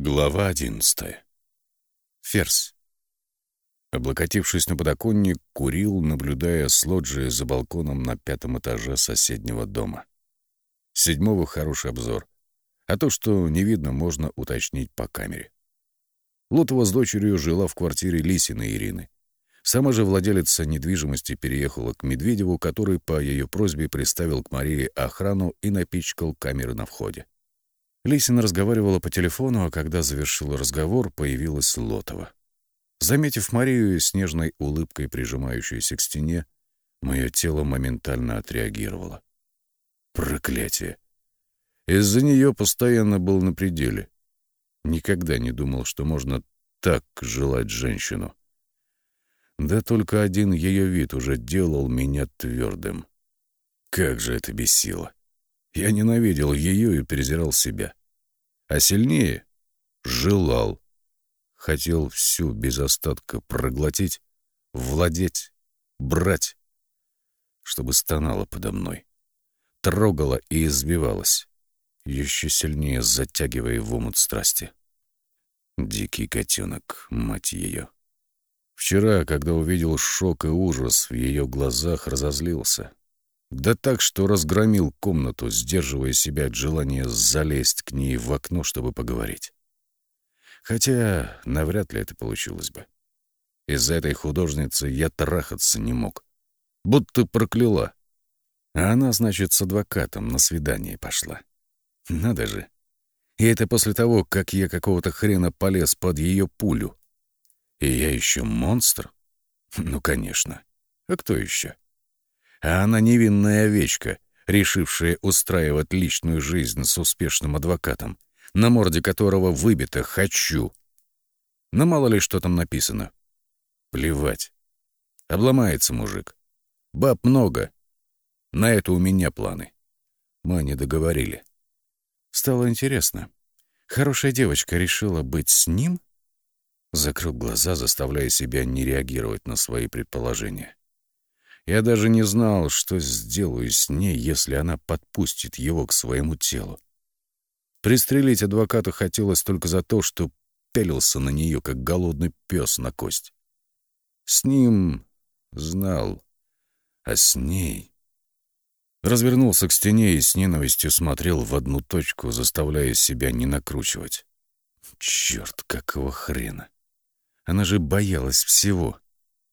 Глава одиннадцатая. Ферзь. Облокотившись на подоконник, курил, наблюдая с лоджии за балконом на пятом этаже соседнего дома. Седьмого хороший обзор, а то, что не видно, можно уточнить по камере. Лотова с дочерью жила в квартире Лисиной Ирины. Сама же владелица недвижимости переехала к Медведеву, который по ее просьбе приставил к Марии охрану и напичкал камеры на входе. Лисина разговаривала по телефону, а когда завершила разговор, появилась Лотова. Заметив Марию с нежной улыбкой, прижимающуюся к стене, мое тело моментально отреагировало. Проклятие! Из-за нее постоянно был на пределе. Никогда не думал, что можно так желать женщину. Да только один ее вид уже делал меня твердым. Как же это бесило! Я ненавидел ее и презирал себя а сильнее — желал. Хотел всю без остатка проглотить, владеть, брать, чтобы стонала подо мной. Трогала и избивалась, еще сильнее затягивая в омут страсти. Дикий котенок, мать ее. Вчера, когда увидел шок и ужас, в ее глазах разозлился. Да так, что разгромил комнату, сдерживая себя от желания залезть к ней в окно, чтобы поговорить. Хотя навряд ли это получилось бы. Из-за этой художницы я трахаться не мог. Будто прокляла. А она, значит, с адвокатом на свидание пошла. Надо же. И это после того, как я какого-то хрена полез под ее пулю. И я еще монстр? Ну, конечно. А кто еще? А она невинная овечка, решившая устраивать личную жизнь с успешным адвокатом, на морде которого выбито «хочу». Но мало ли что там написано. Плевать. Обломается мужик. Баб много. На это у меня планы. Мы не договорили. Стало интересно. Хорошая девочка решила быть с ним? Закрыл глаза, заставляя себя не реагировать на свои предположения. Я даже не знал, что сделаю с ней, если она подпустит его к своему телу. Пристрелить адвоката хотелось только за то, что пялился на нее, как голодный пес на кость. С ним знал, а с ней... Развернулся к стене и с ненавистью смотрел в одну точку, заставляя себя не накручивать. Черт, какого хрена! Она же боялась всего.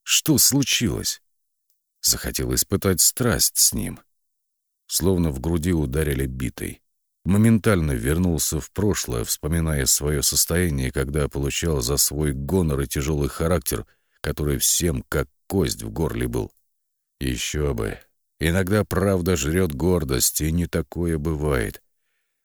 Что случилось? Захотел испытать страсть с ним. Словно в груди ударили битой. Моментально вернулся в прошлое, вспоминая свое состояние, когда получал за свой гонор и тяжелый характер, который всем как кость в горле был. Еще бы. Иногда правда жрет гордость, и не такое бывает.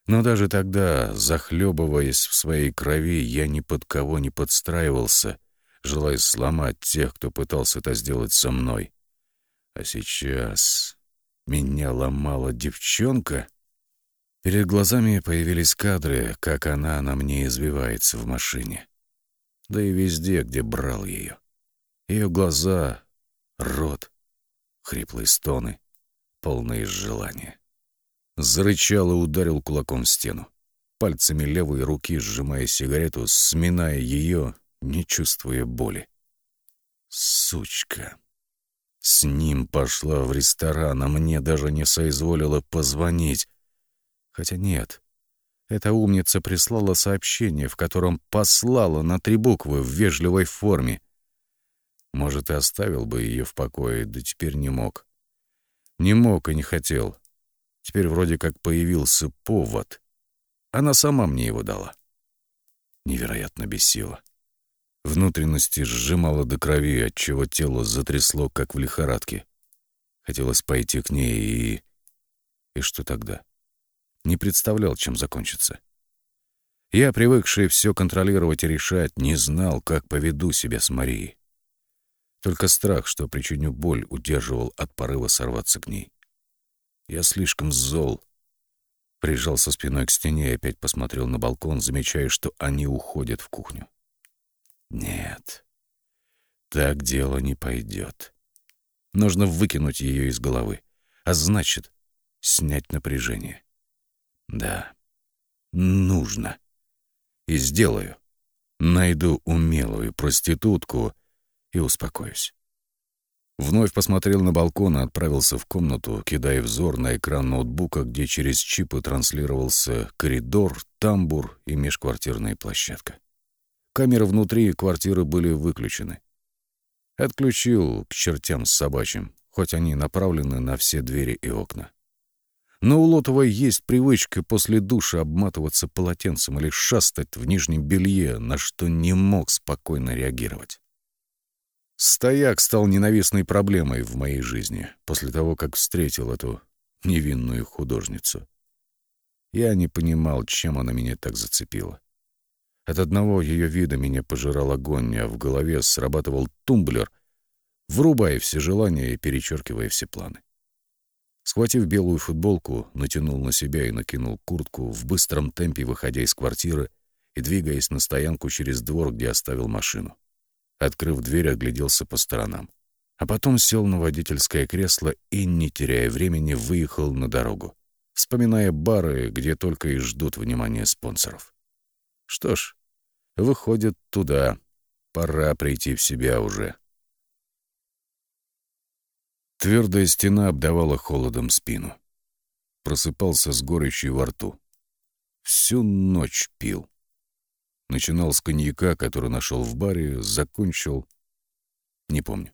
Но даже тогда, захлебываясь в своей крови, я ни под кого не подстраивался, желая сломать тех, кто пытался это сделать со мной. А сейчас меня ломала девчонка. Перед глазами появились кадры, как она на мне извивается в машине. Да и везде, где брал ее. Ее глаза, рот, хриплые стоны, полные желания. Зарычал и ударил кулаком в стену. Пальцами левой руки сжимая сигарету, сминая ее, не чувствуя боли. Сучка. С ним пошла в ресторан, а мне даже не соизволила позвонить. Хотя нет. Эта умница прислала сообщение, в котором послала на три буквы в вежливой форме. Может, и оставил бы ее в покое, да теперь не мог. Не мог и не хотел. Теперь вроде как появился повод. Она сама мне его дала. Невероятно бесило. Внутренности сжимало до крови, отчего тело затрясло, как в лихорадке. Хотелось пойти к ней и... И что тогда? Не представлял, чем закончится. Я, привыкший все контролировать и решать, не знал, как поведу себя с Марией. Только страх, что причиню боль, удерживал от порыва сорваться к ней. Я слишком зол. Прижался спиной к стене и опять посмотрел на балкон, замечая, что они уходят в кухню. Нет, так дело не пойдет. Нужно выкинуть ее из головы, а значит, снять напряжение. Да, нужно. и сделаю. Найду умелую проститутку и успокоюсь. Вновь посмотрел на балкон и отправился в комнату, кидая взор на экран ноутбука, где через чипы транслировался коридор, тамбур и межквартирная площадка. Камеры внутри квартиры были выключены. Отключил к чертям с собачьим, хоть они направлены на все двери и окна. Но у Лотова есть привычка после душа обматываться полотенцем или шастать в нижнем белье, на что не мог спокойно реагировать. Стояк стал ненавистной проблемой в моей жизни после того, как встретил эту невинную художницу. Я не понимал, чем она меня так зацепила. От одного ее вида меня пожирал огонь, а в голове срабатывал тумблер, врубая все желания и перечеркивая все планы. Схватив белую футболку, натянул на себя и накинул куртку, в быстром темпе выходя из квартиры и двигаясь на стоянку через двор, где оставил машину. Открыв дверь, огляделся по сторонам. А потом сел на водительское кресло и, не теряя времени, выехал на дорогу, вспоминая бары, где только и ждут внимания спонсоров. Что ж, выходит, туда. Пора прийти в себя уже. Твердая стена обдавала холодом спину. Просыпался с горечью во рту. Всю ночь пил. Начинал с коньяка, который нашел в баре, закончил... Не помню.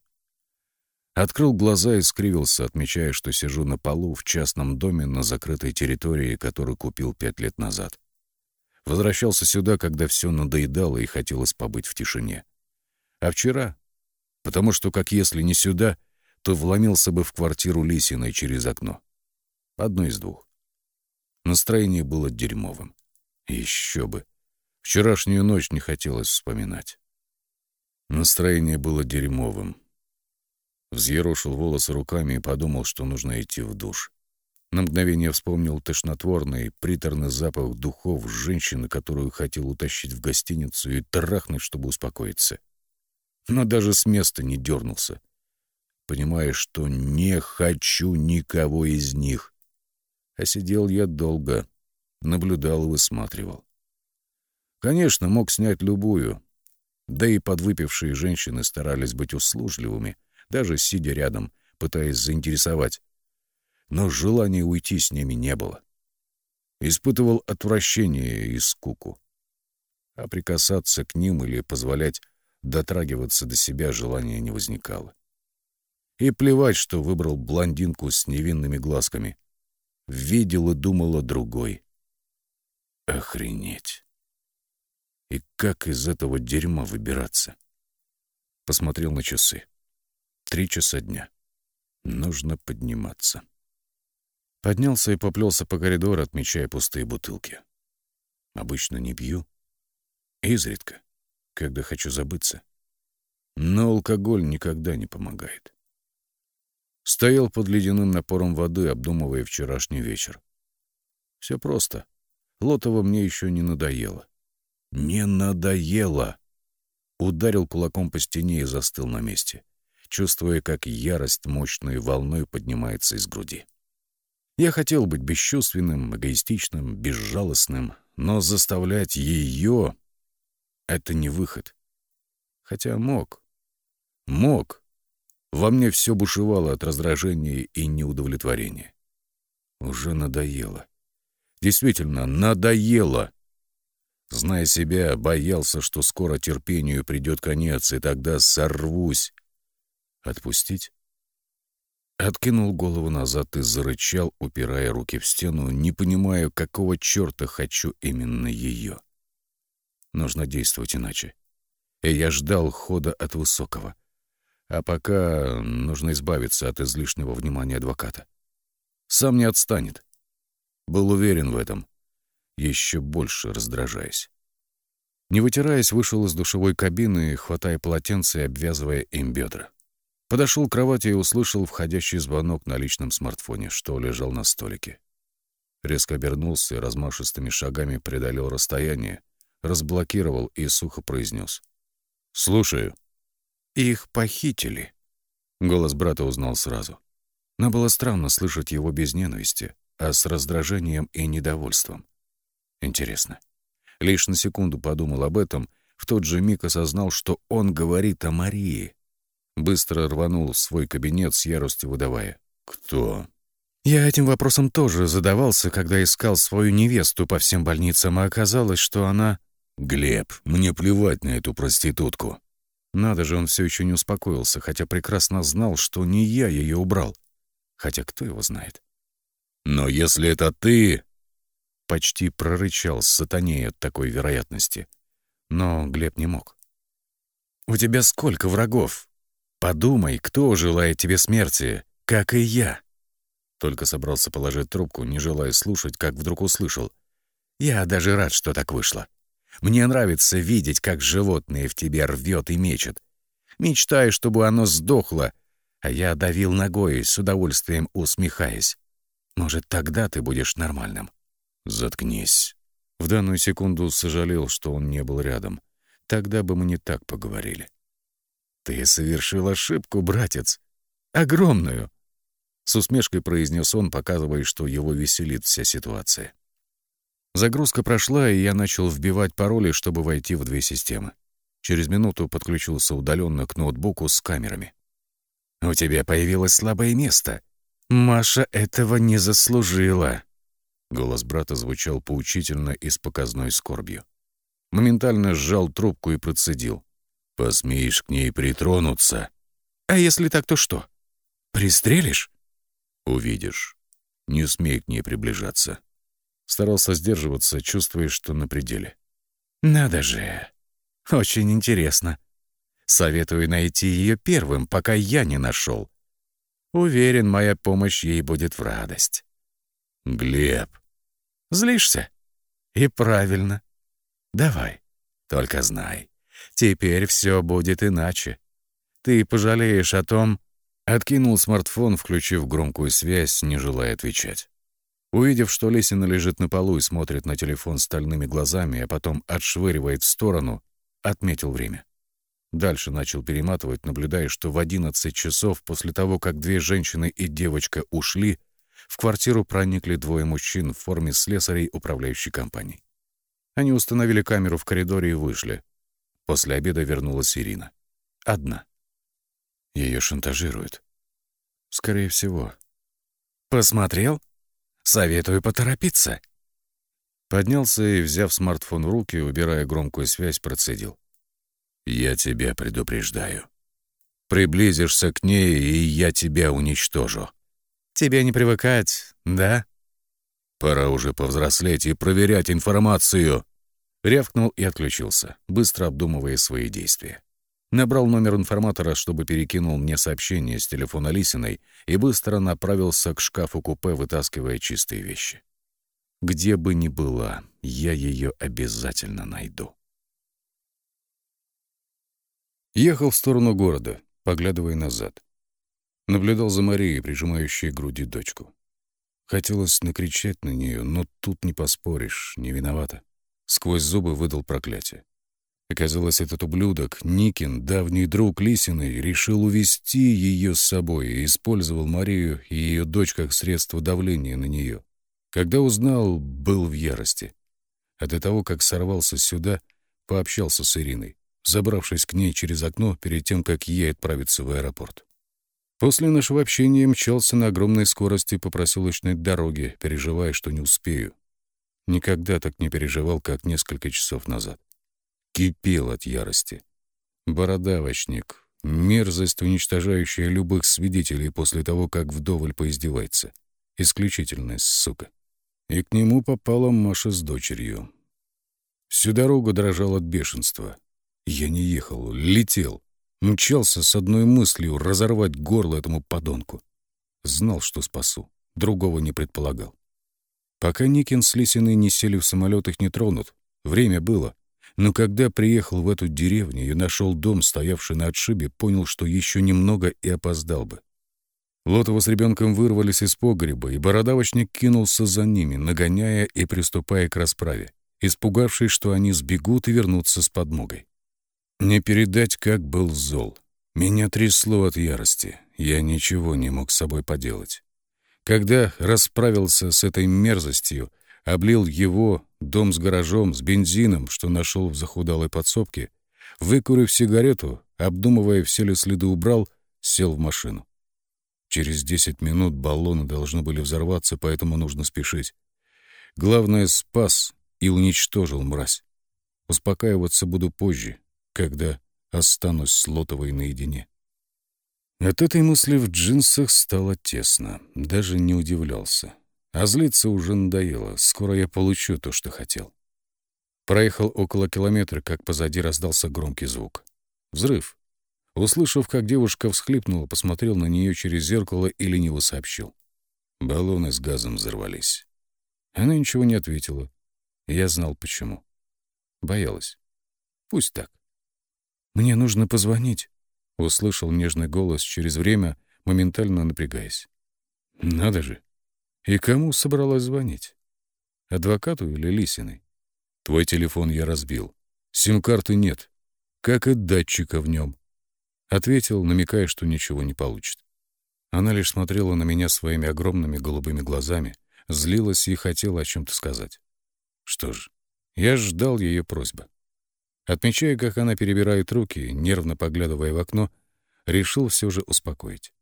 Открыл глаза и скривился, отмечая, что сижу на полу в частном доме на закрытой территории, которую купил пять лет назад. Возвращался сюда, когда все надоедало и хотелось побыть в тишине. А вчера? Потому что, как если не сюда, то вломился бы в квартиру Лисиной через окно. Одно из двух. Настроение было дерьмовым. Еще бы. Вчерашнюю ночь не хотелось вспоминать. Настроение было дерьмовым. Взъерошил волосы руками и подумал, что нужно идти в душ. На мгновение вспомнил тошнотворный, приторный запах духов женщины, которую хотел утащить в гостиницу и трахнуть, чтобы успокоиться. Но даже с места не дернулся, понимая, что не хочу никого из них. А сидел я долго, наблюдал и высматривал. Конечно, мог снять любую. Да и подвыпившие женщины старались быть услужливыми, даже сидя рядом, пытаясь заинтересовать. Но желания уйти с ними не было. Испытывал отвращение и скуку. А прикасаться к ним или позволять дотрагиваться до себя желания не возникало. И плевать, что выбрал блондинку с невинными глазками. Видел и думал о другой. Охренеть. И как из этого дерьма выбираться? Посмотрел на часы. Три часа дня. Нужно подниматься. Поднялся и поплелся по коридору, отмечая пустые бутылки. Обычно не пью. Изредка, когда хочу забыться. Но алкоголь никогда не помогает. Стоял под ледяным напором воды, обдумывая вчерашний вечер. Все просто. Лотова мне еще не надоело. Не надоело. Ударил кулаком по стене и застыл на месте, чувствуя, как ярость мощной волной поднимается из груди. Я хотел быть бесчувственным, эгоистичным, безжалостным, но заставлять ее — это не выход. Хотя мог. Мог. Во мне все бушевало от раздражения и неудовлетворения. Уже надоело. Действительно, надоело. Зная себя, боялся, что скоро терпению придет конец, и тогда сорвусь. Отпустить? Откинул голову назад и зарычал, упирая руки в стену, не понимая, какого черта хочу именно ее. Нужно действовать иначе. И я ждал хода от высокого. А пока нужно избавиться от излишнего внимания адвоката. Сам не отстанет. Был уверен в этом еще больше раздражаясь. Не вытираясь, вышел из душевой кабины, хватая полотенце и обвязывая им бедра. Подошел к кровати и услышал входящий звонок на личном смартфоне, что лежал на столике. Резко обернулся и размашистыми шагами преодолел расстояние, разблокировал и сухо произнес. «Слушаю». «Их похитили». Голос брата узнал сразу. Но было странно слышать его без ненависти, а с раздражением и недовольством. Интересно, Лишь на секунду подумал об этом, в тот же миг осознал, что он говорит о Марии. Быстро рванул в свой кабинет с яростью выдавая. «Кто?» Я этим вопросом тоже задавался, когда искал свою невесту по всем больницам, а оказалось, что она... «Глеб, мне плевать на эту проститутку». Надо же, он все еще не успокоился, хотя прекрасно знал, что не я ее убрал. Хотя кто его знает? «Но если это ты...» Почти прорычал сатаней от такой вероятности. Но Глеб не мог. «У тебя сколько врагов? Подумай, кто желает тебе смерти, как и я?» Только собрался положить трубку, не желая слушать, как вдруг услышал. «Я даже рад, что так вышло. Мне нравится видеть, как животное в тебе рвет и мечет. Мечтаю, чтобы оно сдохло, а я давил ногой, с удовольствием усмехаясь. Может, тогда ты будешь нормальным. Заткнись. В данную секунду сожалел, что он не был рядом. Тогда бы мы не так поговорили. Ты совершил ошибку, братец. Огромную. С усмешкой произнес он, показывая, что его веселит вся ситуация. Загрузка прошла, и я начал вбивать пароли, чтобы войти в две системы. Через минуту подключился удаленно к ноутбуку с камерами. «У тебя появилось слабое место. Маша этого не заслужила». Голос брата звучал поучительно и с показной скорбью. Моментально сжал трубку и процедил. «Посмеешь к ней притронуться?» «А если так, то что? Пристрелишь?» «Увидишь. Не смей к ней приближаться». Старался сдерживаться, чувствуя, что на пределе. «Надо же. Очень интересно. Советую найти ее первым, пока я не нашел. Уверен, моя помощь ей будет в радость. Глеб. Злишься? И правильно. Давай. Только знай, теперь все будет иначе. Ты пожалеешь о том... Откинул смартфон, включив громкую связь, не желая отвечать. Увидев, что Лесина лежит на полу и смотрит на телефон стальными глазами, а потом отшвыривает в сторону, отметил время. Дальше начал перематывать, наблюдая, что в 11 часов после того, как две женщины и девочка ушли, в квартиру проникли двое мужчин в форме слесарей управляющей компанией. Они установили камеру в коридоре и вышли. После обеда вернулась Ирина. Одна. Ее шантажируют. Скорее всего. «Посмотрел? Советую поторопиться». Поднялся и, взяв смартфон в руки, убирая громкую связь, процедил. Я тебя предупреждаю. Приблизишься к ней, и я тебя уничтожу. Тебе не привыкать, да? Пора уже повзрослеть и проверять информацию. Рявкнул и отключился, быстро обдумывая свои действия. Набрал номер информатора, чтобы перекинул мне сообщение с телефона Лисиной и быстро направился к шкафу-купе, вытаскивая чистые вещи. Где бы ни была, я ее обязательно найду. Ехал в сторону города, поглядывая назад. Наблюдал за Марией, прижимающей к груди дочку. Хотелось накричать на нее, но тут не поспоришь, не виновата. Сквозь зубы выдал проклятие. Оказалось, этот ублюдок, Никин, давний друг Лисиной, решил увести ее с собой и использовал Марию и ее дочь как средство давления на нее. Когда узнал, был в ярости. А до того, как сорвался сюда, пообщался с Ириной забравшись к ней через окно перед тем, как ей отправиться в аэропорт. После нашего общения мчался на огромной скорости по проселочной дороге, переживая, что не успею. Никогда так не переживал, как несколько часов назад. Кипел от ярости. Бородавочник, мерзость, уничтожающая любых свидетелей после того, как вдоволь поиздевается. Исключительная сука. И к нему попала Маша с дочерью. Всю дорогу дрожал от бешенства. Я не ехал, летел. Мчался с одной мыслью разорвать горло этому подонку. Знал, что спасу. Другого не предполагал. Пока Никин с Лисиной не сели в самолет, их не тронут. Время было. Но когда приехал в эту деревню и нашел дом, стоявший на отшибе, понял, что еще немного и опоздал бы. Лотова с ребенком вырвались из погреба, и бородавочник кинулся за ними, нагоняя и приступая к расправе, испугавшись, что они сбегут и вернутся с подмогой. Не передать, как был зол. Меня трясло от ярости. Я ничего не мог с собой поделать. Когда расправился с этой мерзостью, облил его, дом с гаражом, с бензином, что нашел в захудалой подсобке, выкурив сигарету, обдумывая, все ли следы убрал, сел в машину. Через десять минут баллоны должны были взорваться, поэтому нужно спешить. Главное, спас и уничтожил мразь. Успокаиваться буду позже, когда останусь с Лотовой наедине. От этой мысли в джинсах стало тесно. Даже не удивлялся. А злиться уже надоело. Скоро я получу то, что хотел. Проехал около километра, как позади раздался громкий звук. Взрыв. Услышав, как девушка всхлипнула, посмотрел на нее через зеркало и лениво сообщил. Баллоны с газом взорвались. Она ничего не ответила. Я знал, почему. Боялась. Пусть так. «Мне нужно позвонить», — услышал нежный голос через время, моментально напрягаясь. «Надо же! И кому собралась звонить? Адвокату или Лисиной? Твой телефон я разбил. Сим-карты нет, как и датчика в нем. Ответил, намекая, что ничего не получит. Она лишь смотрела на меня своими огромными голубыми глазами, злилась и хотела о чем-то сказать. Что ж, я ждал ее просьбы. Отмечая, как она перебирает руки, нервно поглядывая в окно, решил все же успокоить.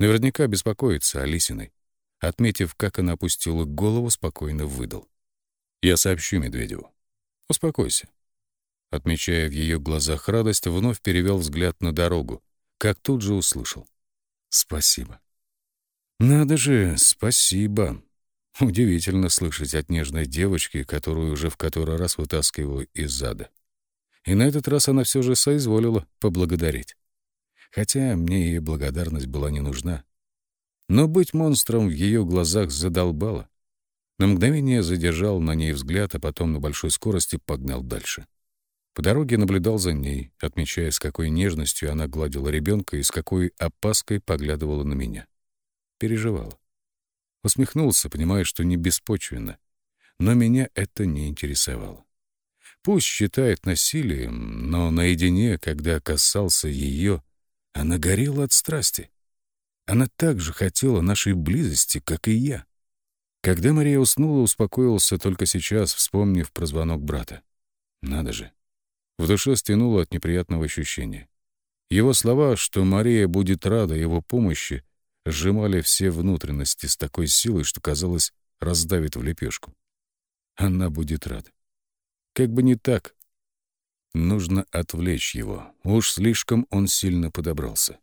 Наверняка беспокоится о Лисиной. Отметив, как она опустила голову, спокойно выдал. «Я сообщу Медведеву. Успокойся». Отмечая в ее глазах радость, вновь перевел взгляд на дорогу, как тут же услышал. «Спасибо». «Надо же, спасибо». Удивительно слышать от нежной девочки, которую уже в который раз вытаскиваю из зада. И на этот раз она все же соизволила поблагодарить. Хотя мне ее благодарность была не нужна. Но быть монстром в ее глазах задолбало. На мгновение задержал на ней взгляд, а потом на большой скорости погнал дальше. По дороге наблюдал за ней, отмечая, с какой нежностью она гладила ребенка и с какой опаской поглядывала на меня. Переживала. Усмехнулся, понимая, что не беспочвенно. Но меня это не интересовало. Пусть считает насилием, но наедине, когда касался ее, она горела от страсти. Она так же хотела нашей близости, как и я. Когда Мария уснула, успокоился только сейчас, вспомнив про звонок брата. Надо же. В душе стянуло от неприятного ощущения. Его слова, что Мария будет рада его помощи, сжимали все внутренности с такой силой, что, казалось, раздавит в лепешку. Она будет рада. Как бы не так. Нужно отвлечь его. Уж слишком он сильно подобрался.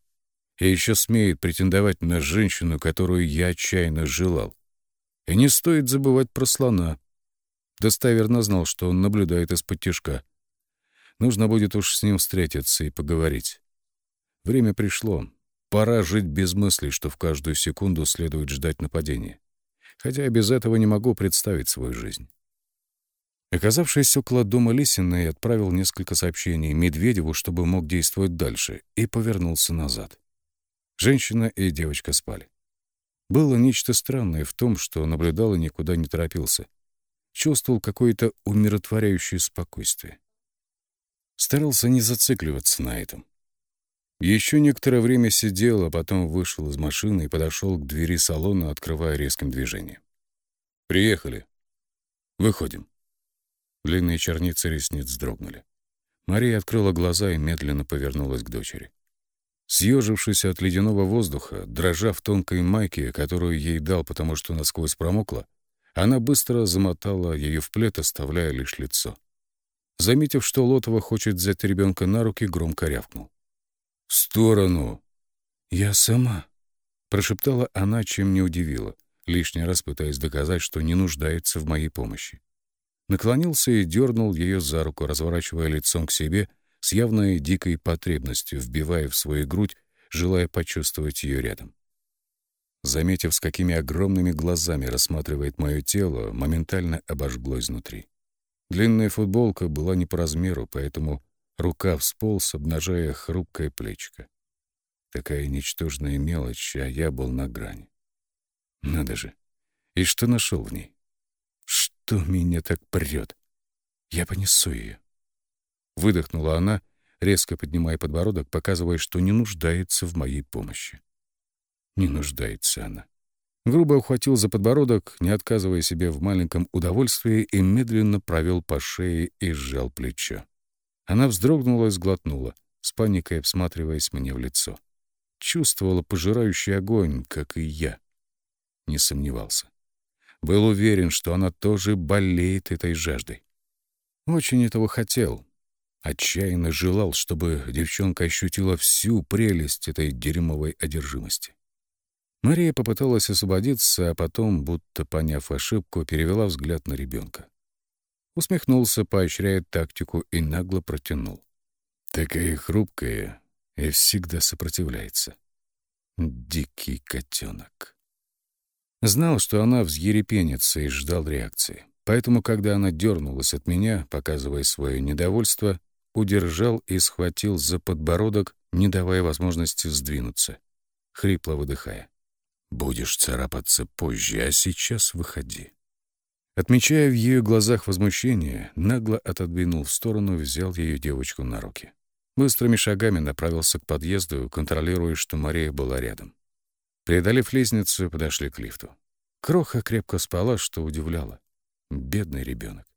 И еще смеет претендовать на женщину, которую я отчаянно желал. И не стоит забывать про слона. Достоверно знал, что он наблюдает из-под тяжка. Нужно будет уж с ним встретиться и поговорить. Время пришло. Пора жить без мыслей, что в каждую секунду следует ждать нападения. Хотя без этого не могу представить свою жизнь. Оказавшись около дома Лисиной, отправил несколько сообщений Медведеву, чтобы мог действовать дальше, и повернулся назад. Женщина и девочка спали. Было нечто странное в том, что наблюдал и никуда не торопился. Чувствовал какое-то умиротворяющее спокойствие. Старался не зацикливаться на этом. Еще некоторое время сидел, а потом вышел из машины и подошел к двери салона, открывая резким движением. «Приехали. Выходим». Длинные черницы ресниц дрогнули. Мария открыла глаза и медленно повернулась к дочери. Съежившись от ледяного воздуха, дрожа в тонкой майке, которую ей дал, потому что насквозь промокла, она быстро замотала ее в плед, оставляя лишь лицо. Заметив, что Лотова хочет взять ребенка на руки, громко рявкнул. «В сторону!» «Я сама», — прошептала она, чем не удивила, лишний раз пытаясь доказать, что не нуждается в моей помощи. Наклонился и дернул ее за руку, разворачивая лицом к себе с явной дикой потребностью, вбивая в свою грудь, желая почувствовать ее рядом. Заметив, с какими огромными глазами рассматривает мое тело, моментально обожгло изнутри. Длинная футболка была не по размеру, поэтому Рука всполз, обнажая хрупкое плечико. Такая ничтожная мелочь, а я был на грани. Надо же. И что нашел в ней? Что меня так прет? Я понесу ее. Выдохнула она, резко поднимая подбородок, показывая, что не нуждается в моей помощи. Не нуждается она. Грубо ухватил за подбородок, не отказывая себе в маленьком удовольствии, и медленно провел по шее и сжал плечо. Она вздрогнула и сглотнула, с паникой обсматриваясь мне в лицо. Чувствовала пожирающий огонь, как и я. Не сомневался. Был уверен, что она тоже болеет этой жаждой. Очень этого хотел. Отчаянно желал, чтобы девчонка ощутила всю прелесть этой дерьмовой одержимости. Мария попыталась освободиться, а потом, будто поняв ошибку, перевела взгляд на ребенка. Усмехнулся, поощряя тактику, и нагло протянул. Такая хрупкая и всегда сопротивляется. Дикий котенок. Знал, что она взъерепенится и ждал реакции. Поэтому, когда она дернулась от меня, показывая свое недовольство, удержал и схватил за подбородок, не давая возможности сдвинуться, хрипло выдыхая. Будешь царапаться позже, а сейчас выходи. Отмечая в ее глазах возмущение, нагло отодвинул в сторону взял ее девочку на руки. Быстрыми шагами направился к подъезду, контролируя, что Мария была рядом. Преодолев лестницу, подошли к лифту. Кроха крепко спала, что удивляло. Бедный ребенок.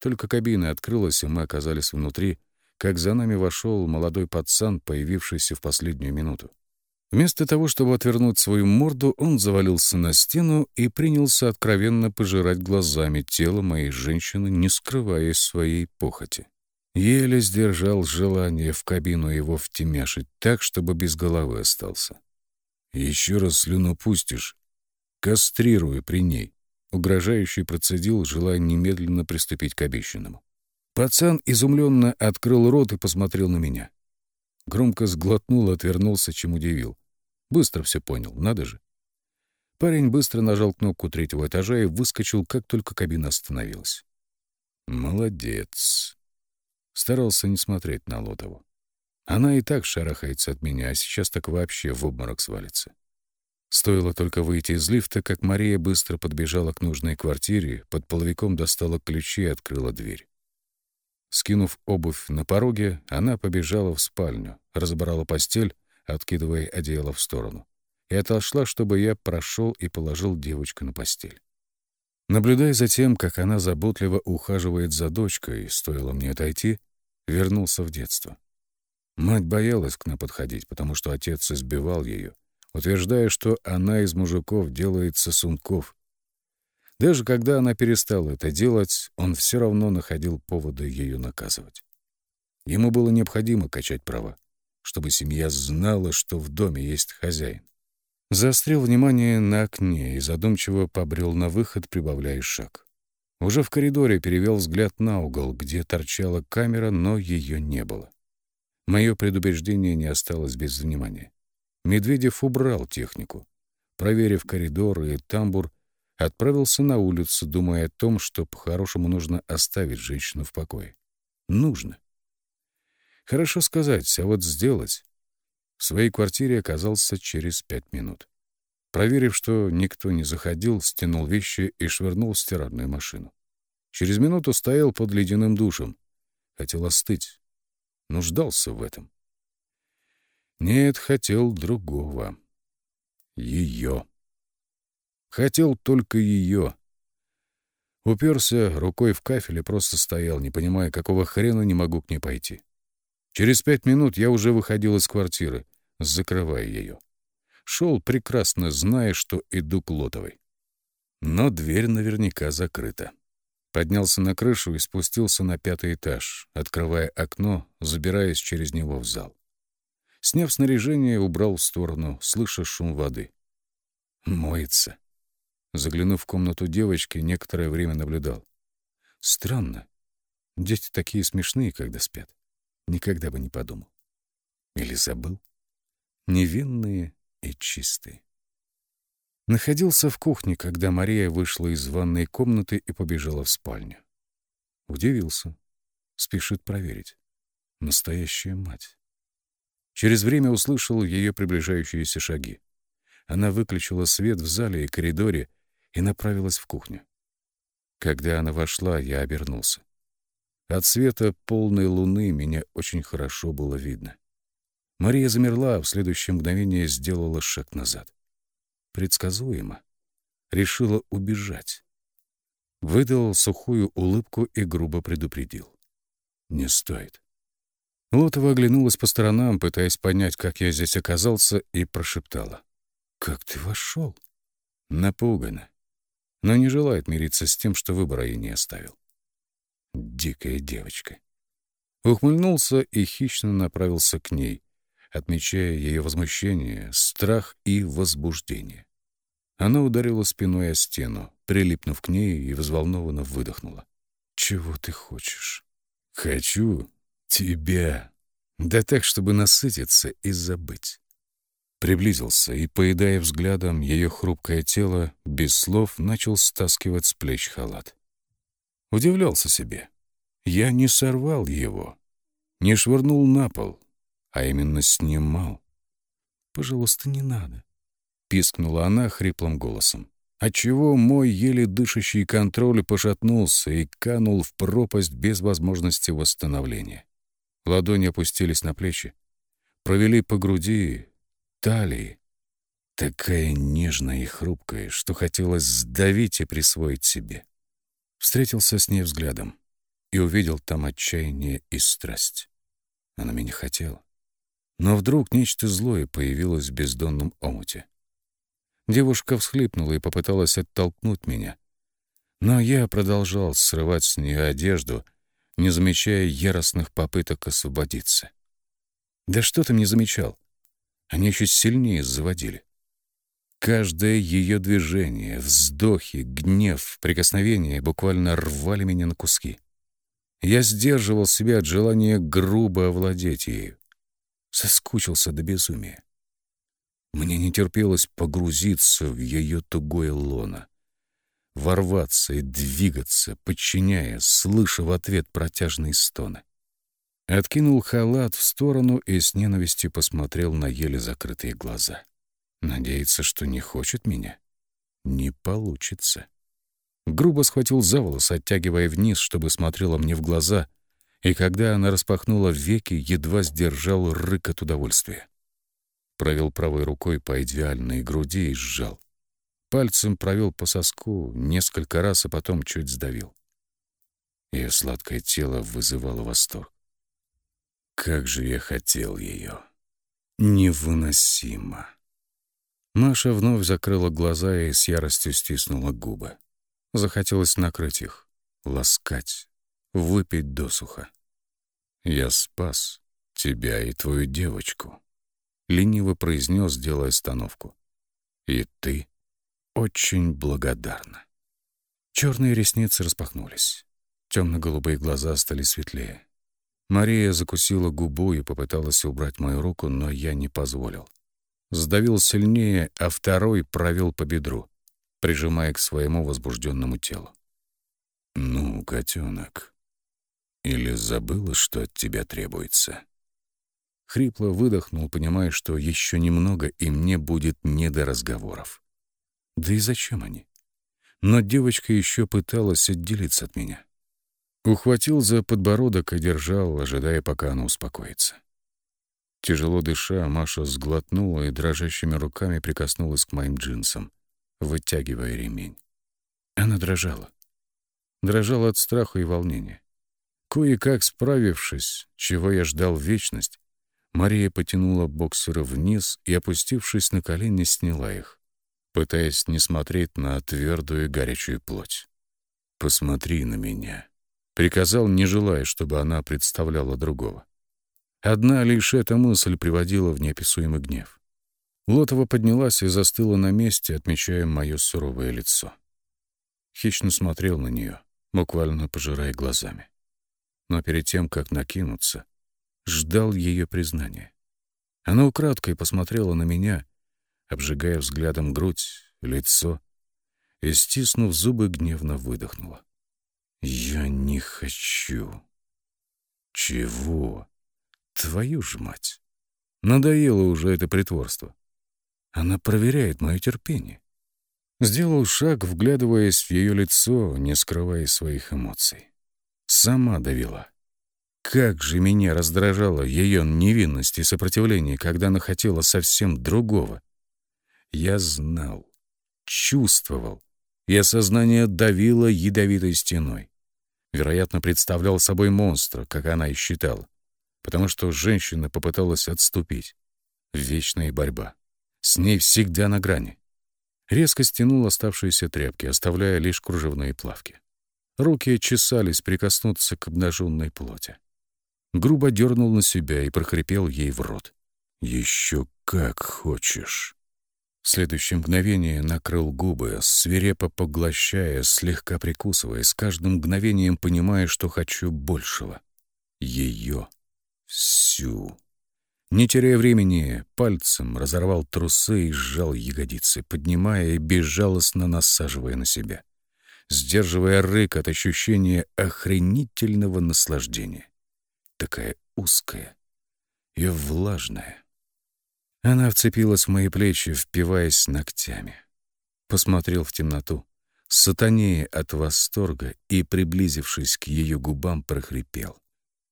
Только кабина открылась, и мы оказались внутри, как за нами вошел молодой пацан, появившийся в последнюю минуту. Вместо того, чтобы отвернуть свою морду, он завалился на стену и принялся откровенно пожирать глазами тело моей женщины, не скрывая своей похоти. Еле сдержал желание в кабину его втемяшить так, чтобы без головы остался. «Еще раз слюну пустишь, кастрирую при ней», — угрожающий процедил, желая немедленно приступить к обещанному. Пацан изумленно открыл рот и посмотрел на меня. Громко сглотнул, отвернулся, чем удивил. Быстро все понял, надо же. Парень быстро нажал кнопку третьего этажа и выскочил, как только кабина остановилась. «Молодец!» Старался не смотреть на Лотову. Она и так шарахается от меня, а сейчас так вообще в обморок свалится. Стоило только выйти из лифта, как Мария быстро подбежала к нужной квартире, под половиком достала ключи и открыла дверь. Скинув обувь на пороге, она побежала в спальню, разобрала постель, откидывая одеяло в сторону, и отошла, чтобы я прошел и положил девочку на постель. Наблюдая за тем, как она заботливо ухаживает за дочкой, стоило мне отойти, вернулся в детство. Мать боялась к нам подходить, потому что отец избивал ее, утверждая, что она из мужиков делает сосунков, даже когда она перестала это делать, он все равно находил поводы ее наказывать. Ему было необходимо качать права, чтобы семья знала, что в доме есть хозяин. Заострил внимание на окне и задумчиво побрел на выход, прибавляя шаг. Уже в коридоре перевел взгляд на угол, где торчала камера, но ее не было. Мое предубеждение не осталось без внимания. Медведев убрал технику. Проверив коридор и тамбур, отправился на улицу, думая о том, что по-хорошему нужно оставить женщину в покое. Нужно. Хорошо сказать, а вот сделать. В своей квартире оказался через пять минут. Проверив, что никто не заходил, стянул вещи и швырнул в стиральную машину. Через минуту стоял под ледяным душем. Хотел остыть. Нуждался в этом. Нет, хотел другого. Ее. Хотел только ее. Уперся рукой в кафель и просто стоял, не понимая, какого хрена не могу к ней пойти. Через пять минут я уже выходил из квартиры, закрывая ее. Шел прекрасно, зная, что иду к Лотовой. Но дверь наверняка закрыта. Поднялся на крышу и спустился на пятый этаж, открывая окно, забираясь через него в зал. Сняв снаряжение, убрал в сторону, слыша шум воды. Моется. Заглянув в комнату девочки, некоторое время наблюдал. Странно. Дети такие смешные, когда спят. Никогда бы не подумал. Или забыл. Невинные и чистые. Находился в кухне, когда Мария вышла из ванной комнаты и побежала в спальню. Удивился. Спешит проверить. Настоящая мать. Через время услышал ее приближающиеся шаги. Она выключила свет в зале и коридоре и направилась в кухню. Когда она вошла, я обернулся. От света полной луны меня очень хорошо было видно. Мария замерла, а в следующее мгновение сделала шаг назад. Предсказуемо, решила убежать. Выдал сухую улыбку и грубо предупредил. «Не стоит». Лотова оглянулась по сторонам, пытаясь понять, как я здесь оказался, и прошептала. «Как ты вошел?» Напугана, но не желает мириться с тем, что выбора ей не оставил. Дикая девочка. Ухмыльнулся и хищно направился к ней, отмечая ее возмущение, страх и возбуждение. Она ударила спиной о стену, прилипнув к ней и взволнованно выдохнула. «Чего ты хочешь?» «Хочу тебя. Да так, чтобы насытиться и забыть». Приблизился и, поедая взглядом ее хрупкое тело, без слов начал стаскивать с плеч халат. Удивлялся себе. Я не сорвал его, не швырнул на пол, а именно снимал. «Пожалуйста, не надо», — пискнула она хриплым голосом, отчего мой еле дышащий контроль пошатнулся и канул в пропасть без возможности восстановления. Ладони опустились на плечи, провели по груди, талии, такая нежная и хрупкая, что хотелось сдавить и присвоить себе. Встретился с ней взглядом и увидел там отчаяние и страсть. Она меня хотела. Но вдруг нечто злое появилось в бездонном омуте. Девушка всхлипнула и попыталась оттолкнуть меня. Но я продолжал срывать с нее одежду, не замечая яростных попыток освободиться. Да что ты не замечал? Они еще сильнее заводили. Каждое ее движение, вздохи, гнев, прикосновение буквально рвали меня на куски. Я сдерживал себя от желания грубо овладеть ею. Соскучился до безумия. Мне не терпелось погрузиться в ее тугое лоно, ворваться и двигаться, подчиняя, слыша в ответ протяжные стоны. Откинул халат в сторону и с ненавистью посмотрел на еле закрытые глаза. Надеется, что не хочет меня? Не получится. Грубо схватил за волос, оттягивая вниз, чтобы смотрела мне в глаза, и когда она распахнула веки, едва сдержал рык от удовольствия. Провел правой рукой по идеальной груди и сжал. Пальцем провел по соску несколько раз, а потом чуть сдавил. Ее сладкое тело вызывало восторг. Как же я хотел ее. Невыносимо. Маша вновь закрыла глаза и с яростью стиснула губы. Захотелось накрыть их, ласкать, выпить досуха. «Я спас тебя и твою девочку», — лениво произнес, делая остановку. «И ты очень благодарна». Черные ресницы распахнулись. Темно-голубые глаза стали светлее. Мария закусила губу и попыталась убрать мою руку, но я не позволил. Сдавил сильнее, а второй провел по бедру, прижимая к своему возбужденному телу. «Ну, котенок, или забыла, что от тебя требуется?» Хрипло выдохнул, понимая, что еще немного, и мне будет не до разговоров. Да и зачем они? Но девочка еще пыталась отделиться от меня. Ухватил за подбородок и держал, ожидая, пока она успокоится. Тяжело дыша, Маша сглотнула и дрожащими руками прикоснулась к моим джинсам, вытягивая ремень. Она дрожала. Дрожала от страха и волнения. Кое-как справившись, чего я ждал вечность, Мария потянула боксера вниз и, опустившись на колени, сняла их, пытаясь не смотреть на твердую горячую плоть. «Посмотри на меня», Приказал, не желая, чтобы она представляла другого. Одна лишь эта мысль приводила в неописуемый гнев. Лотова поднялась и застыла на месте, отмечая мое суровое лицо. Хищно смотрел на нее, буквально пожирая глазами. Но перед тем, как накинуться, ждал ее признания. Она украдкой посмотрела на меня, обжигая взглядом грудь, лицо, и, стиснув зубы, гневно выдохнула. Я не хочу. Чего? Твою ж мать. Надоело уже это притворство. Она проверяет мое терпение. Сделал шаг, вглядываясь в ее лицо, не скрывая своих эмоций. Сама довела. Как же меня раздражала ее невинность и сопротивление, когда она хотела совсем другого. Я знал. чувствовал, и осознание давило ядовитой стеной. Вероятно, представлял собой монстра, как она и считала, потому что женщина попыталась отступить. Вечная борьба. С ней всегда на грани. Резко стянул оставшиеся тряпки, оставляя лишь кружевные плавки. Руки чесались прикоснуться к обнаженной плоти. Грубо дернул на себя и прохрипел ей в рот. «Еще как хочешь». В следующее мгновение накрыл губы, свирепо поглощая, слегка прикусывая, с каждым мгновением понимая, что хочу большего. Ее. Всю. Не теряя времени, пальцем разорвал трусы и сжал ягодицы, поднимая и безжалостно насаживая на себя, сдерживая рык от ощущения охренительного наслаждения. Такая узкая и влажная. Она вцепилась в мои плечи, впиваясь ногтями. Посмотрел в темноту, сатанея от восторга и, приблизившись к ее губам, прохрипел.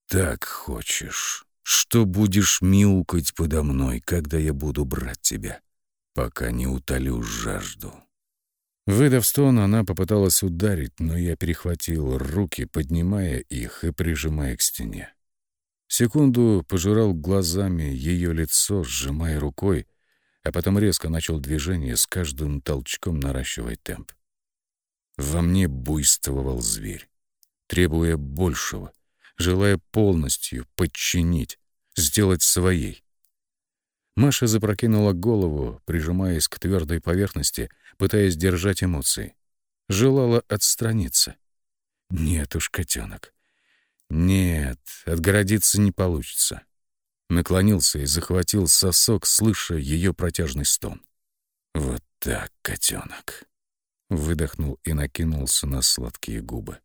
«Так хочешь, что будешь мяукать подо мной, когда я буду брать тебя, пока не утолю жажду». Выдав стон, она попыталась ударить, но я перехватил руки, поднимая их и прижимая к стене. Секунду пожирал глазами ее лицо, сжимая рукой, а потом резко начал движение, с каждым толчком наращивая темп. Во мне буйствовал зверь, требуя большего, желая полностью подчинить, сделать своей. Маша запрокинула голову, прижимаясь к твердой поверхности, пытаясь держать эмоции. Желала отстраниться. Нет уж, котенок. Нет, отгородиться не получится. Наклонился и захватил сосок, слыша ее протяжный стон. Вот так, котенок. Выдохнул и накинулся на сладкие губы,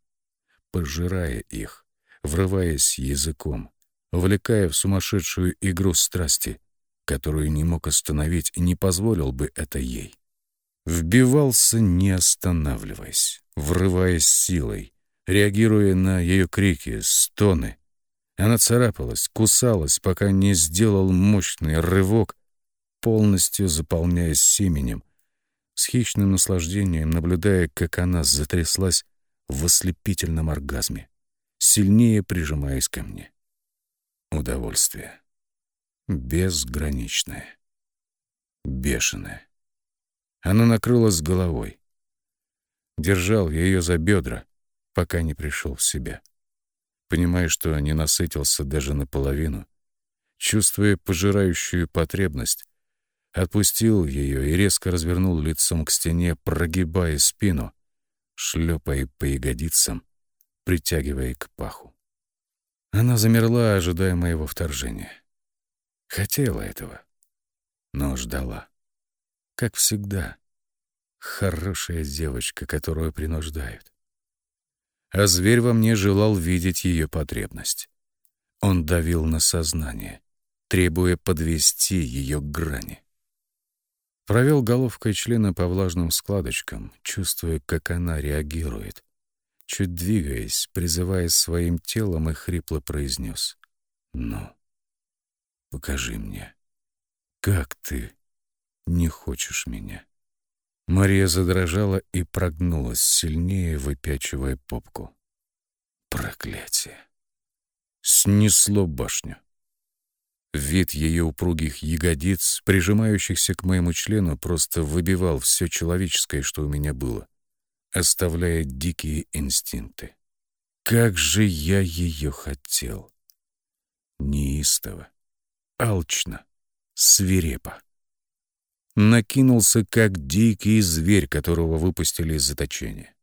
пожирая их, врываясь языком, увлекая в сумасшедшую игру страсти, которую не мог остановить и не позволил бы это ей. Вбивался, не останавливаясь, врываясь силой, реагируя на ее крики, стоны. Она царапалась, кусалась, пока не сделал мощный рывок, полностью заполняясь семенем, с хищным наслаждением наблюдая, как она затряслась в ослепительном оргазме, сильнее прижимаясь ко мне. Удовольствие. Безграничное. Бешеное. Оно накрылось головой. Держал ее за бедра, пока не пришел в себя. Понимая, что не насытился даже наполовину, чувствуя пожирающую потребность, отпустил ее и резко развернул лицом к стене, прогибая спину, шлепая по ягодицам, притягивая к паху. Она замерла, ожидая моего вторжения. Хотела этого, но ждала. Как всегда, хорошая девочка, которую принуждают а зверь во мне желал видеть ее потребность. Он давил на сознание, требуя подвести ее к грани. Провел головкой члена по влажным складочкам, чувствуя, как она реагирует. Чуть двигаясь, призывая своим телом и хрипло произнес. «Ну, покажи мне, как ты не хочешь меня?» Мария задрожала и прогнулась, сильнее выпячивая попку. Проклятие! Снесло башню. Вид ее упругих ягодиц, прижимающихся к моему члену, просто выбивал все человеческое, что у меня было, оставляя дикие инстинкты. Как же я ее хотел! Неистово, алчно, свирепо накинулся, как дикий зверь, которого выпустили из заточения.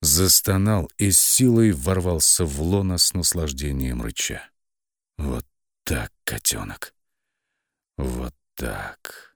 Застонал и с силой ворвался в лоно с наслаждением рыча. Вот так, котенок. Вот так.